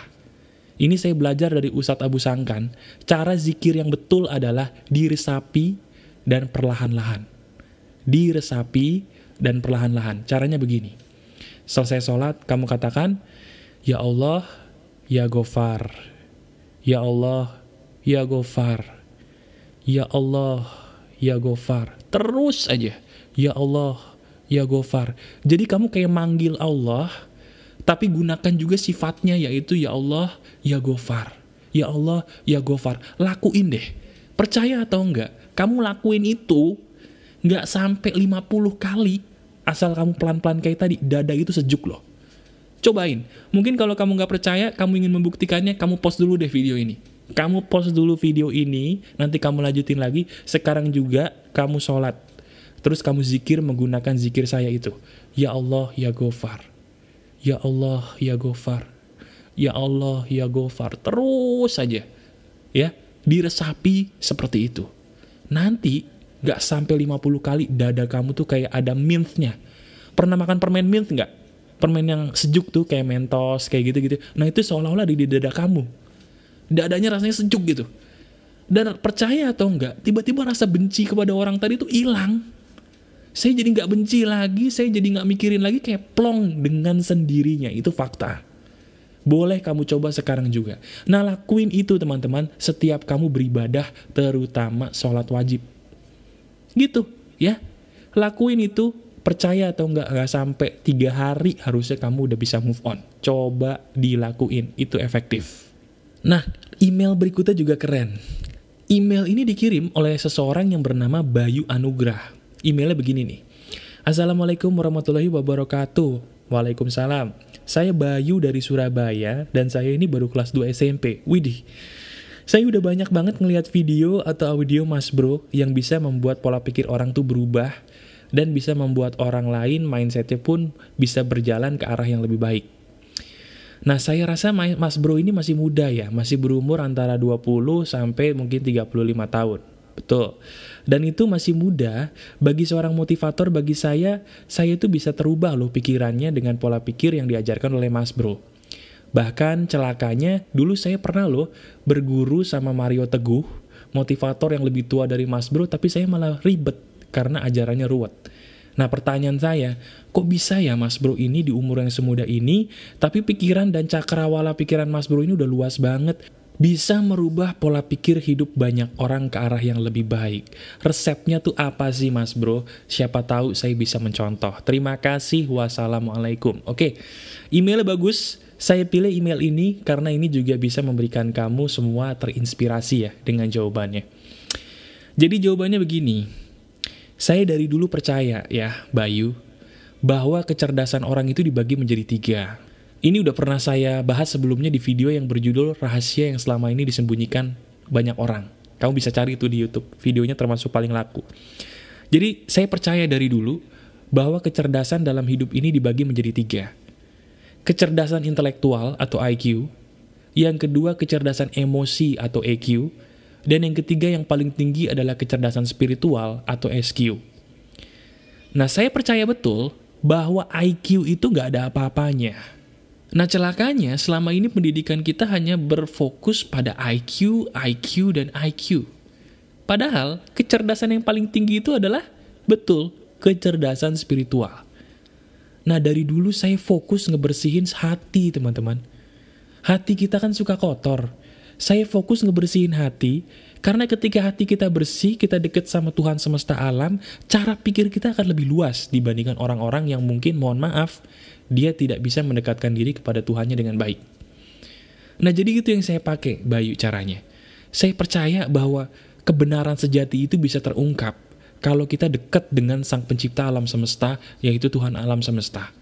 Ini saya belajar dari Ustadz Abu Sangkan. Cara zikir yang betul adalah diresapi, dan perlahan-lahan. Diresapi dan perlahan-lahan. Caranya begini. Selesai sholat, kamu katakan, Ya Allah, Ya Gofar. Ya Allah, Ya Gofar. Ya Allah, Ya Gofar. Terus aja. Ya Allah, Ya Gofar. Jadi kamu kayak manggil Allah, tapi gunakan juga sifatnya yaitu Ya Allah, Ya Gofar. Ya Allah, Ya Gofar. Lakuin deh. Percaya atau enggak, kamu lakuin itu nggak sampai 50 kali asal kamu pelan-pelan kayak tadi dada itu sejuk loh cobain mungkin kalau kamu nggak percaya kamu ingin membuktikannya kamu post dulu deh video ini kamu post dulu video ini nanti kamu lanjutin lagi sekarang juga kamu sholat terus kamu zikir menggunakan zikir saya itu ya Allah ya Gofar ya Allah ya Gofar ya Allah ya Gofar terus saja ya diresapi seperti itu nanti gak sampai 50 kali dada kamu tuh kayak ada mintnya. Pernah makan permen mint gak? Permen yang sejuk tuh kayak mentos, kayak gitu-gitu. Nah itu seolah-olah di dada kamu. Dadanya rasanya sejuk gitu. Dan percaya atau enggak, tiba-tiba rasa benci kepada orang tadi tuh hilang. Saya jadi nggak benci lagi, saya jadi nggak mikirin lagi kayak plong dengan sendirinya. Itu fakta. Boleh kamu coba sekarang juga. Nah lakuin itu teman-teman setiap kamu beribadah terutama sholat wajib. Gitu ya. Lakuin itu percaya atau enggak, enggak sampai tiga hari harusnya kamu udah bisa move on. Coba dilakuin, itu efektif. Nah, email berikutnya juga keren. Email ini dikirim oleh seseorang yang bernama Bayu Anugrah. Emailnya begini nih. Assalamualaikum warahmatullahi wabarakatuh. Waalaikumsalam. Saya Bayu dari Surabaya dan saya ini baru kelas 2 SMP. Widih. Saya udah banyak banget ngelihat video atau audio Mas Bro yang bisa membuat pola pikir orang tuh berubah dan bisa membuat orang lain mindsetnya pun bisa berjalan ke arah yang lebih baik. Nah, saya rasa Mas Bro ini masih muda ya, masih berumur antara 20 sampai mungkin 35 tahun. Betul. Dan itu masih muda, bagi seorang motivator, bagi saya, saya itu bisa terubah loh pikirannya dengan pola pikir yang diajarkan oleh Mas Bro. Bahkan celakanya, dulu saya pernah loh berguru sama Mario Teguh, motivator yang lebih tua dari Mas Bro, tapi saya malah ribet karena ajarannya ruwet. Nah pertanyaan saya, kok bisa ya Mas Bro ini di umur yang semuda ini, tapi pikiran dan cakrawala pikiran Mas Bro ini udah luas banget, bisa merubah pola pikir hidup banyak orang ke arah yang lebih baik. Resepnya tuh apa sih mas bro? Siapa tahu saya bisa mencontoh. Terima kasih, wassalamualaikum. Oke, email bagus. Saya pilih email ini karena ini juga bisa memberikan kamu semua terinspirasi ya dengan jawabannya. Jadi jawabannya begini, saya dari dulu percaya ya Bayu, bahwa kecerdasan orang itu dibagi menjadi tiga. Ini udah pernah saya bahas sebelumnya di video yang berjudul Rahasia yang selama ini disembunyikan banyak orang. Kamu bisa cari itu di Youtube, videonya termasuk paling laku. Jadi saya percaya dari dulu bahwa kecerdasan dalam hidup ini dibagi menjadi tiga. Kecerdasan intelektual atau IQ, yang kedua kecerdasan emosi atau EQ, dan yang ketiga yang paling tinggi adalah kecerdasan spiritual atau SQ. Nah saya percaya betul bahwa IQ itu gak ada apa-apanya Nah celakanya selama ini pendidikan kita hanya berfokus pada IQ, IQ, dan IQ. Padahal kecerdasan yang paling tinggi itu adalah betul kecerdasan spiritual. Nah dari dulu saya fokus ngebersihin hati teman-teman. Hati kita kan suka kotor. Saya fokus ngebersihin hati karena ketika hati kita bersih, kita deket sama Tuhan semesta alam, cara pikir kita akan lebih luas dibandingkan orang-orang yang mungkin mohon maaf dia tidak bisa mendekatkan diri kepada Tuhannya dengan baik. Nah jadi itu yang saya pakai Bayu caranya. Saya percaya bahwa kebenaran sejati itu bisa terungkap kalau kita dekat dengan sang pencipta alam semesta, yaitu Tuhan alam semesta.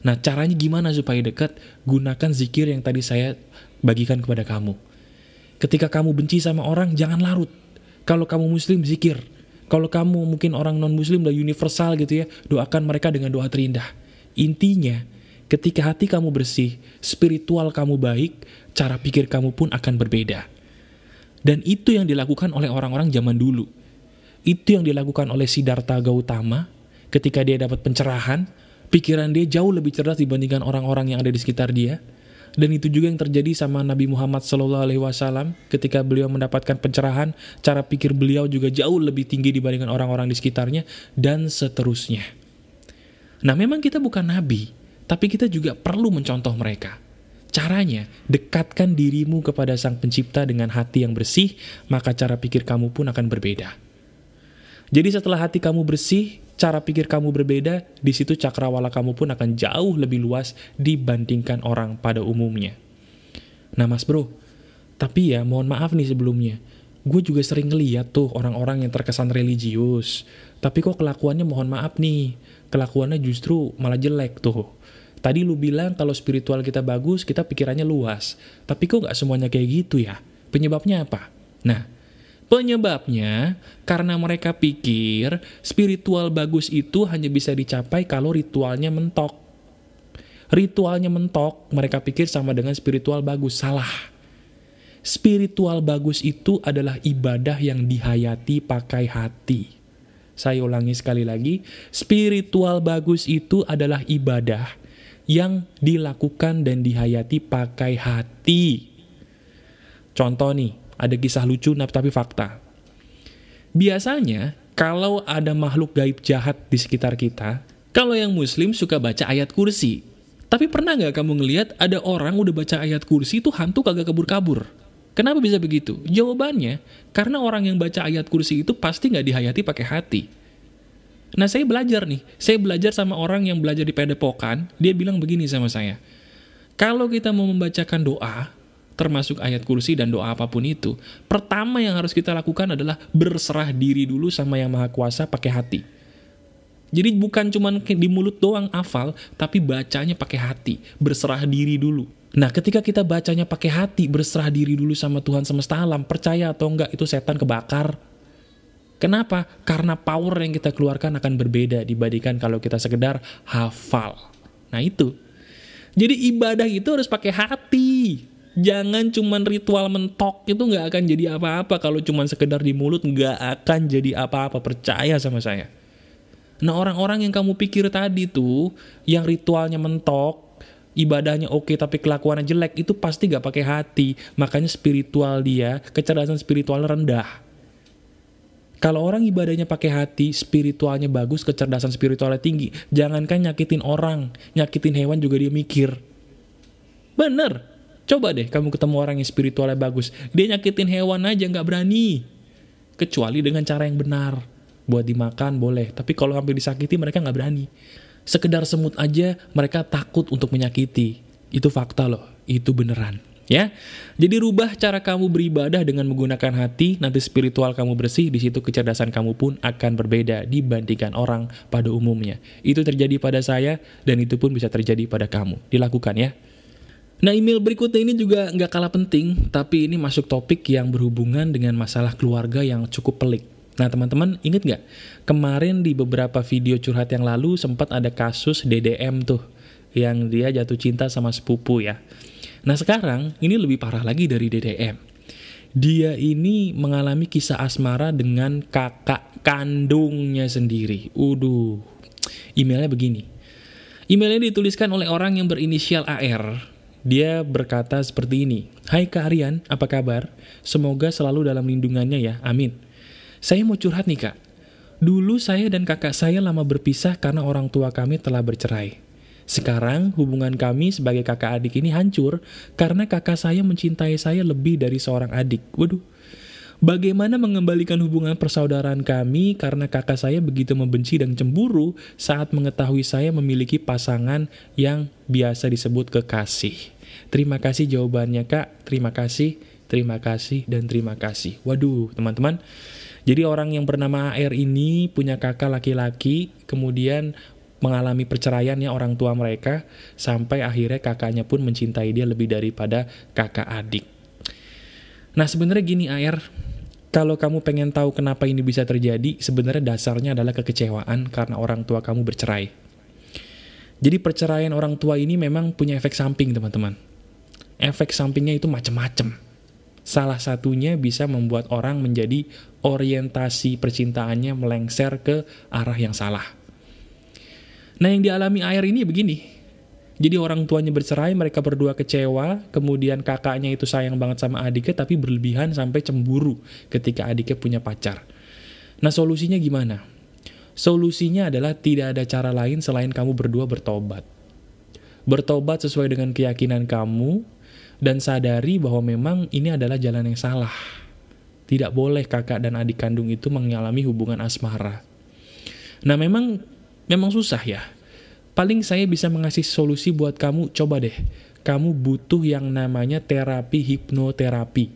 Nah caranya gimana supaya dekat? Gunakan zikir yang tadi saya bagikan kepada kamu. Ketika kamu benci sama orang, jangan larut. Kalau kamu muslim, zikir. Kalau kamu mungkin orang non-muslim udah universal gitu ya, doakan mereka dengan doa terindah. Intinya, ketika hati kamu bersih, spiritual kamu baik, cara pikir kamu pun akan berbeda. Dan itu yang dilakukan oleh orang-orang zaman dulu. Itu yang dilakukan oleh Siddhartha Gautama ketika dia dapat pencerahan, pikiran dia jauh lebih cerdas dibandingkan orang-orang yang ada di sekitar dia. Dan itu juga yang terjadi sama Nabi Muhammad SAW ketika beliau mendapatkan pencerahan, cara pikir beliau juga jauh lebih tinggi dibandingkan orang-orang di sekitarnya, dan seterusnya. Nah memang kita bukan nabi, tapi kita juga perlu mencontoh mereka. Caranya, dekatkan dirimu kepada sang pencipta dengan hati yang bersih, maka cara pikir kamu pun akan berbeda. Jadi setelah hati kamu bersih, cara pikir kamu berbeda, di situ cakrawala kamu pun akan jauh lebih luas dibandingkan orang pada umumnya. Nah mas bro, tapi ya mohon maaf nih sebelumnya, gue juga sering ngeliat tuh orang-orang yang terkesan religius, tapi kok kelakuannya mohon maaf nih, kelakuannya justru malah jelek tuh. Tadi lu bilang kalau spiritual kita bagus, kita pikirannya luas. Tapi kok nggak semuanya kayak gitu ya? Penyebabnya apa? Nah, penyebabnya karena mereka pikir spiritual bagus itu hanya bisa dicapai kalau ritualnya mentok. Ritualnya mentok, mereka pikir sama dengan spiritual bagus. Salah. Spiritual bagus itu adalah ibadah yang dihayati pakai hati. Saya ulangi sekali lagi, spiritual bagus itu adalah ibadah yang dilakukan dan dihayati pakai hati. Contoh nih, ada kisah lucu tapi fakta. Biasanya, kalau ada makhluk gaib jahat di sekitar kita, kalau yang muslim suka baca ayat kursi. Tapi pernah nggak kamu ngelihat ada orang udah baca ayat kursi itu hantu kagak kabur-kabur? Kenapa bisa begitu? Jawabannya, karena orang yang baca ayat kursi itu pasti nggak dihayati pakai hati. Nah saya belajar nih, saya belajar sama orang yang belajar di pedepokan, dia bilang begini sama saya. Kalau kita mau membacakan doa, termasuk ayat kursi dan doa apa pun itu, pertama yang harus kita lakukan adalah berserah diri dulu sama yang maha kuasa pakai hati. Jadi bukan cuma di mulut doang hafal, tapi bacanya pakai hati, berserah diri dulu. Nah, ketika kita bacanya pakai hati, berserah diri dulu sama Tuhan semesta alam, percaya atau enggak itu setan kebakar. Kenapa? Karena power yang kita keluarkan akan berbeda dibandingkan kalau kita sekedar hafal. Nah, itu. Jadi ibadah itu harus pakai hati. Jangan cuman ritual mentok itu nggak akan jadi apa-apa kalau cuman sekedar di mulut nggak akan jadi apa-apa percaya sama saya. Nah orang-orang yang kamu pikir tadi tuh, yang ritualnya mentok, ibadahnya oke tapi kelakuannya jelek, itu pasti gak pakai hati. Makanya spiritual dia, kecerdasan spiritual rendah. Kalau orang ibadahnya pakai hati, spiritualnya bagus, kecerdasan spiritualnya tinggi. Jangankan nyakitin orang, nyakitin hewan juga dia mikir. Bener, coba deh kamu ketemu orang yang spiritualnya bagus. Dia nyakitin hewan aja gak berani. Kecuali dengan cara yang benar buat dimakan boleh, tapi kalau hampir disakiti mereka nggak berani. Sekedar semut aja mereka takut untuk menyakiti. Itu fakta loh, itu beneran. Ya, jadi rubah cara kamu beribadah dengan menggunakan hati, nanti spiritual kamu bersih, di situ kecerdasan kamu pun akan berbeda dibandingkan orang pada umumnya. Itu terjadi pada saya, dan itu pun bisa terjadi pada kamu. Dilakukan ya. Nah email berikutnya ini juga nggak kalah penting, tapi ini masuk topik yang berhubungan dengan masalah keluarga yang cukup pelik. Nah teman-teman inget nggak kemarin di beberapa video curhat yang lalu sempat ada kasus DDM tuh yang dia jatuh cinta sama sepupu ya. Nah sekarang ini lebih parah lagi dari DDM. Dia ini mengalami kisah asmara dengan kakak kandungnya sendiri. Uduh, emailnya begini. Emailnya dituliskan oleh orang yang berinisial AR. Dia berkata seperti ini. Hai Kak Aryan, apa kabar? Semoga selalu dalam lindungannya ya, amin. Saya mau curhat nih kak. Dulu saya dan kakak saya lama berpisah karena orang tua kami telah bercerai. Sekarang hubungan kami sebagai kakak adik ini hancur karena kakak saya mencintai saya lebih dari seorang adik. Waduh. Bagaimana mengembalikan hubungan persaudaraan kami karena kakak saya begitu membenci dan cemburu saat mengetahui saya memiliki pasangan yang biasa disebut kekasih. Terima kasih jawabannya kak, terima kasih, terima kasih, dan terima kasih. Waduh teman-teman, jadi orang yang bernama AR ini punya kakak laki-laki, kemudian mengalami perceraian ya orang tua mereka, sampai akhirnya kakaknya pun mencintai dia lebih daripada kakak adik. Nah sebenarnya gini AR, kalau kamu pengen tahu kenapa ini bisa terjadi, sebenarnya dasarnya adalah kekecewaan karena orang tua kamu bercerai. Jadi perceraian orang tua ini memang punya efek samping teman-teman. Efek sampingnya itu macam-macam. Salah satunya bisa membuat orang menjadi orientasi percintaannya melengser ke arah yang salah. Nah yang dialami air ini begini. Jadi orang tuanya bercerai, mereka berdua kecewa, kemudian kakaknya itu sayang banget sama adiknya, tapi berlebihan sampai cemburu ketika adiknya punya pacar. Nah solusinya gimana? Solusinya adalah tidak ada cara lain selain kamu berdua bertobat. Bertobat sesuai dengan keyakinan kamu, dan sadari bahwa memang ini adalah jalan yang salah. Tidak boleh kakak dan adik kandung itu mengalami hubungan asmara. Nah memang memang susah ya. Paling saya bisa mengasih solusi buat kamu, coba deh. Kamu butuh yang namanya terapi hipnoterapi.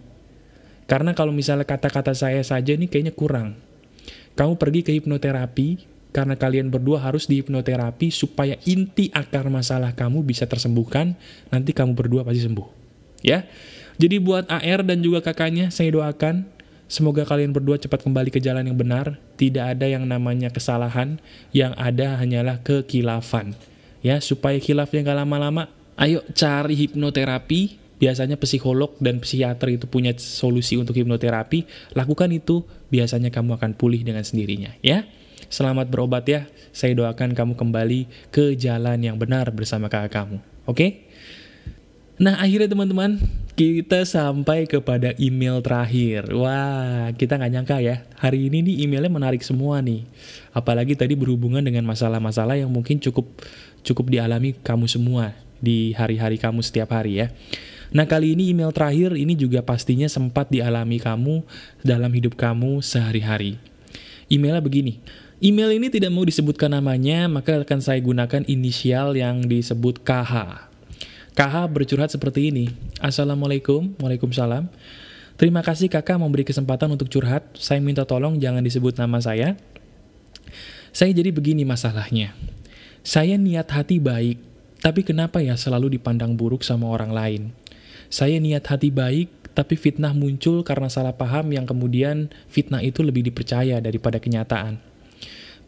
Karena kalau misalnya kata-kata saya saja ini kayaknya kurang. Kamu pergi ke hipnoterapi, karena kalian berdua harus dihipnoterapi supaya inti akar masalah kamu bisa tersembuhkan, nanti kamu berdua pasti sembuh ya. Jadi buat AR dan juga kakaknya, saya doakan semoga kalian berdua cepat kembali ke jalan yang benar. Tidak ada yang namanya kesalahan, yang ada hanyalah kekilafan. Ya, supaya kilafnya gak lama-lama, ayo cari hipnoterapi. Biasanya psikolog dan psikiater itu punya solusi untuk hipnoterapi. Lakukan itu, biasanya kamu akan pulih dengan sendirinya, ya. Selamat berobat ya. Saya doakan kamu kembali ke jalan yang benar bersama kakak kamu. Oke? Okay? Nah akhirnya teman-teman kita sampai kepada email terakhir. Wah kita nggak nyangka ya Hari ini nih emailnya menarik semua nih. Apalagi tadi berhubungan dengan masalah-masalah yang mungkin cukup cukup dialami kamu semua Di hari-hari kamu setiap hari ya. Nah kali ini email terakhir ini juga pastinya sempat dialami kamu dalam hidup kamu sehari-hari. Emailnya begini Email ini tidak mau disebutkan namanya maka akan saya gunakan inisial yang disebut KH KH bercurhat seperti ini. Assalamualaikum, Waalaikumsalam. Terima kasih kakak memberi kesempatan untuk curhat. Saya minta tolong jangan disebut nama saya. Saya jadi begini masalahnya. Saya niat hati baik, tapi kenapa ya selalu dipandang buruk sama orang lain? Saya niat hati baik, tapi fitnah muncul karena salah paham yang kemudian fitnah itu lebih dipercaya daripada kenyataan.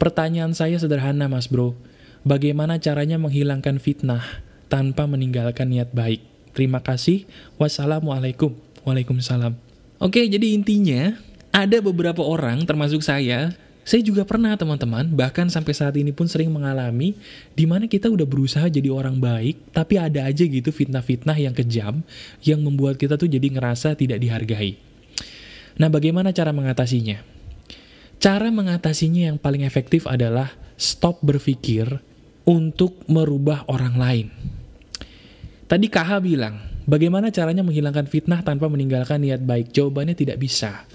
Pertanyaan saya sederhana mas bro, bagaimana caranya menghilangkan fitnah tanpa meninggalkan niat baik? Terima kasih, wassalamualaikum. Waalaikumsalam. Oke, jadi intinya, ada beberapa orang, termasuk saya, saya juga pernah teman-teman, bahkan sampai saat ini pun sering mengalami, di mana kita udah berusaha jadi orang baik, tapi ada aja gitu fitnah-fitnah yang kejam, yang membuat kita tuh jadi ngerasa tidak dihargai. Nah bagaimana cara mengatasinya? Cara mengatasinya yang paling efektif adalah stop berpikir untuk merubah orang lain. Tadi KH bilang, bagaimana caranya menghilangkan fitnah tanpa meninggalkan niat baik? Jawabannya tidak bisa.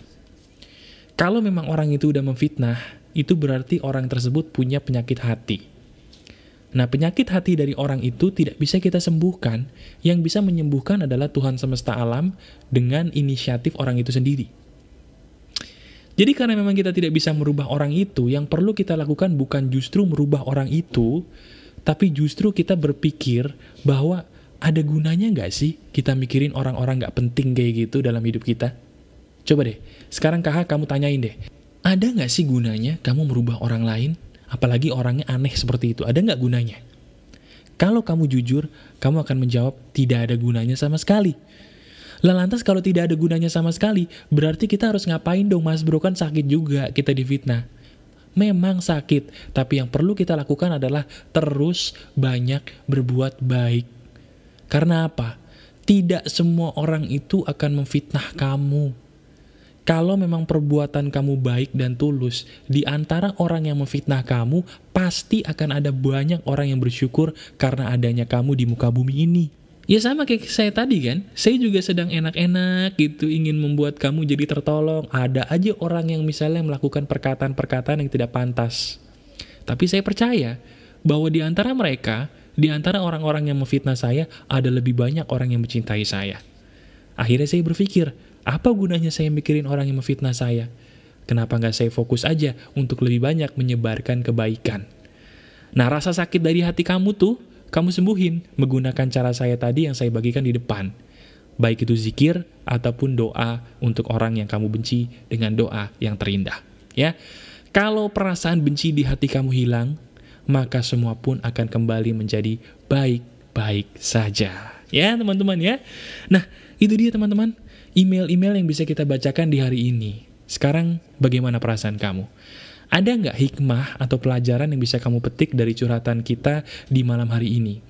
Kalau memang orang itu udah memfitnah, itu berarti orang tersebut punya penyakit hati. Nah, penyakit hati dari orang itu tidak bisa kita sembuhkan. Yang bisa menyembuhkan adalah Tuhan semesta alam dengan inisiatif orang itu sendiri. Jadi karena memang kita tidak bisa merubah orang itu, yang perlu kita lakukan bukan justru merubah orang itu, tapi justru kita berpikir bahwa ada gunanya nggak sih kita mikirin orang-orang nggak penting kayak gitu dalam hidup kita? Coba deh, sekarang kakak kamu tanyain deh, ada nggak sih gunanya kamu merubah orang lain? Apalagi orangnya aneh seperti itu, ada nggak gunanya? Kalau kamu jujur, kamu akan menjawab tidak ada gunanya sama sekali. Lah lantas kalau tidak ada gunanya sama sekali, berarti kita harus ngapain dong mas bro kan sakit juga kita difitnah. Memang sakit, tapi yang perlu kita lakukan adalah terus banyak berbuat baik. Karena apa? Tidak semua orang itu akan memfitnah kamu. Kalau memang perbuatan kamu baik dan tulus, di antara orang yang memfitnah kamu, pasti akan ada banyak orang yang bersyukur karena adanya kamu di muka bumi ini. Ya sama kayak saya tadi kan, saya juga sedang enak-enak gitu, ingin membuat kamu jadi tertolong. Ada aja orang yang misalnya melakukan perkataan-perkataan yang tidak pantas. Tapi saya percaya bahwa di antara mereka, di antara orang-orang yang memfitnah saya, ada lebih banyak orang yang mencintai saya. Akhirnya saya berpikir, apa gunanya saya mikirin orang yang memfitnah saya? Kenapa nggak saya fokus aja untuk lebih banyak menyebarkan kebaikan? Nah, rasa sakit dari hati kamu tuh, kamu sembuhin menggunakan cara saya tadi yang saya bagikan di depan. Baik itu zikir ataupun doa untuk orang yang kamu benci dengan doa yang terindah. Ya, Kalau perasaan benci di hati kamu hilang, maka semua pun akan kembali menjadi baik-baik saja. Ya, teman-teman ya. Nah, itu dia teman-teman email-email yang bisa kita bacakan di hari ini. Sekarang, bagaimana perasaan kamu? Ada nggak hikmah atau pelajaran yang bisa kamu petik dari curhatan kita di malam hari ini?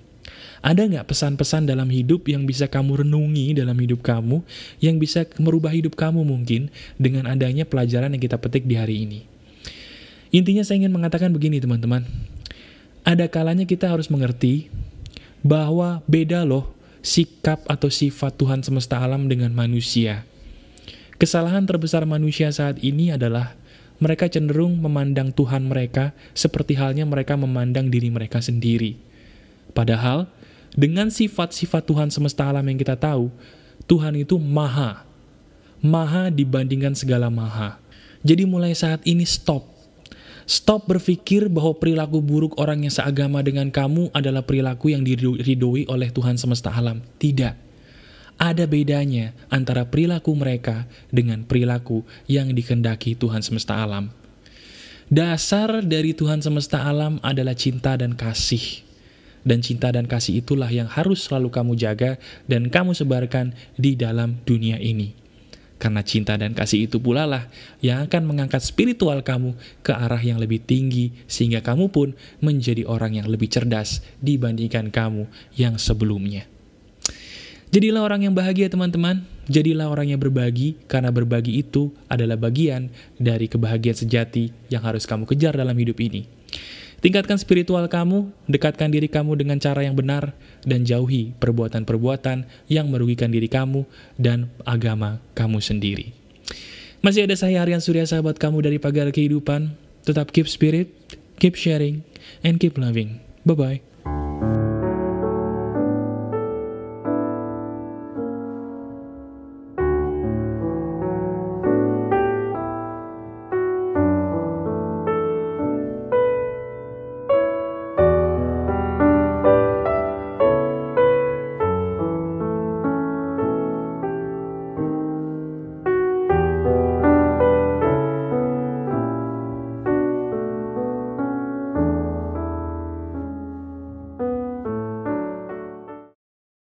Ada nggak pesan-pesan dalam hidup yang bisa kamu renungi dalam hidup kamu, yang bisa merubah hidup kamu mungkin dengan adanya pelajaran yang kita petik di hari ini? Intinya saya ingin mengatakan begini teman-teman, ada kalanya kita harus mengerti bahwa beda loh sikap atau sifat Tuhan semesta alam dengan manusia. Kesalahan terbesar manusia saat ini adalah mereka cenderung memandang Tuhan mereka seperti halnya mereka memandang diri mereka sendiri. Padahal, dengan sifat-sifat Tuhan semesta alam yang kita tahu, Tuhan itu maha. Maha dibandingkan segala maha. Jadi mulai saat ini stop Stop berpikir bahwa perilaku buruk orang yang seagama dengan kamu adalah perilaku yang diridoi oleh Tuhan semesta alam. Tidak. Ada bedanya antara perilaku mereka dengan perilaku yang dikendaki Tuhan semesta alam. Dasar dari Tuhan semesta alam adalah cinta dan kasih. Dan cinta dan kasih itulah yang harus selalu kamu jaga dan kamu sebarkan di dalam dunia ini. Karena cinta dan kasih itu pula lah yang akan mengangkat spiritual kamu ke arah yang lebih tinggi sehingga kamu pun menjadi orang yang lebih cerdas dibandingkan kamu yang sebelumnya. Jadilah orang yang bahagia teman-teman, jadilah orang yang berbagi karena berbagi itu adalah bagian dari kebahagiaan sejati yang harus kamu kejar dalam hidup ini. Tingkatkan spiritual kamu, dekatkan diri kamu dengan cara yang benar, dan jauhi perbuatan-perbuatan yang merugikan diri kamu dan agama kamu sendiri. Masih ada saya Aryan Surya sahabat kamu dari Pagar Kehidupan. Tetap keep spirit, keep sharing, and keep loving. Bye-bye.